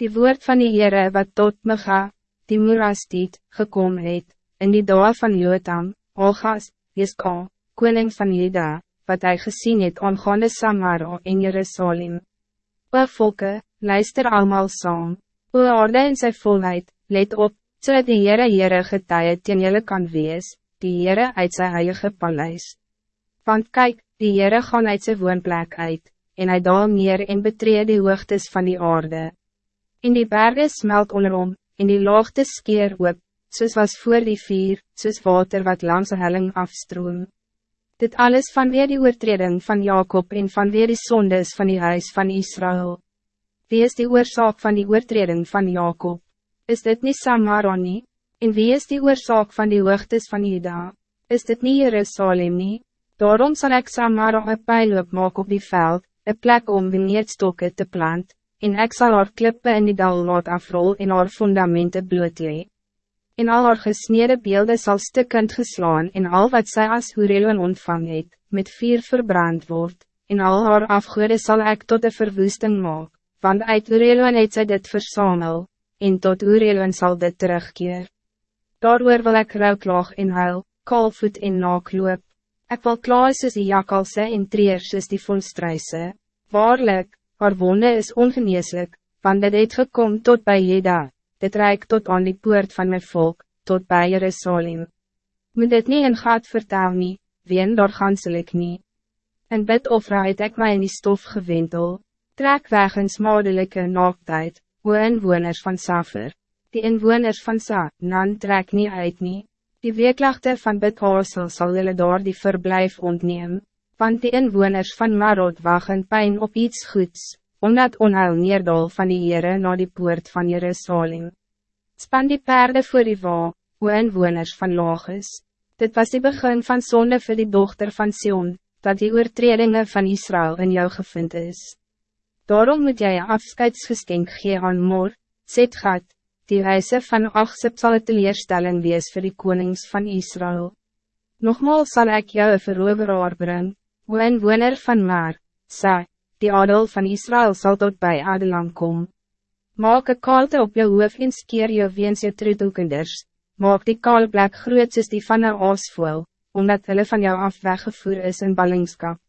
Die woord van die Heere wat tot me ga, die moerastiet, gekom het, in die doa van Jotam, Olgas, Jeska, koning van Juda, wat hij gezien het aangaande Samara en Jerusalem. O volke, luister allemaal saam, o aarde in sy volheid, let op, so die Heere Heere getuie teen julle kan wees, die Heere uit sy heilige paleis. Want kijk, die Heere gaan uit sy woonplek uit, en hij daal neer en betree die hoogtes van die aarde. In die bergen smelt onderom, in die laagte skeer op, soos was voor die vier, soos water wat langs helling afstroom. Dit alles vanweer die oortreding van Jacob en vanweer die sondes van die huis van Israël. Wie is die oorzaak van die oortreding van Jacob? Is dit niet Samara nie? En wie is die oorzaak van die hoogtes van Juda? Is dit niet Jerusalem nie? Daarom zal ik Samara een pijl opmaak op die veld, een plek om vineerdstokke te plant, en ik zal haar klippe in die dal laat afrol en haar fundamenten blootlee. En al haar gesneden beelden zal stukkend geslaan en al wat zij als Hurelon ontvang het, met vier verbrand wordt, en al haar afgoede zal ik tot de verwoesting maak, want uit Hurelon het sy dit versamel, en tot Hurelon zal dit terugkeer. Daardoor wil ik rouwklaag en huil, kalvoet en naakloop. Ik wil klaar soos die jakalse en treer soos die volstruise. Waarlijk, haar wonde is ongeneeslik, want dit het gekom tot bij Jeda, dit reik tot aan die poort van mijn volk, tot bij Jerusalem. Moet dit niet in gaat vertel nie, ween daar ganselijk nie. En bid ofra het ek my in die stof gewendel, trek weg in smadelijke naaktheid, o inwoners van Safer. Die inwoners van Sa, nan trek nie uit nie. Die weeklachte van Bethasel sal hulle daar die verblijf ontneem want die inwoners van Marot wagen pijn op iets goeds, omdat onheil neerdal van die Heere na die poort van Jerusalem. Span die paarden voor die wa, o inwoners van Lagos. Dit was die begin van zonde voor die dochter van Sion, dat die oortredingen van Israël in jou gevind is. Daarom moet jij een afscheidsgeskenk gee aan Mor, Zetgat, die wijze van Achsep sal het teleerstelling wees vir die konings van Israël. Nogmaals zal ik jou een veroveraar brengen, O inwoner van Maar, sê, die adel van Israël zal tot bij Adelam komen. Maak een kalte op je hoof en skeer jou weens jou troetelkinders, maak die kaalplek groot soos die van een aasvoel, omdat hulle van jou af weggevoer is in ballingskap.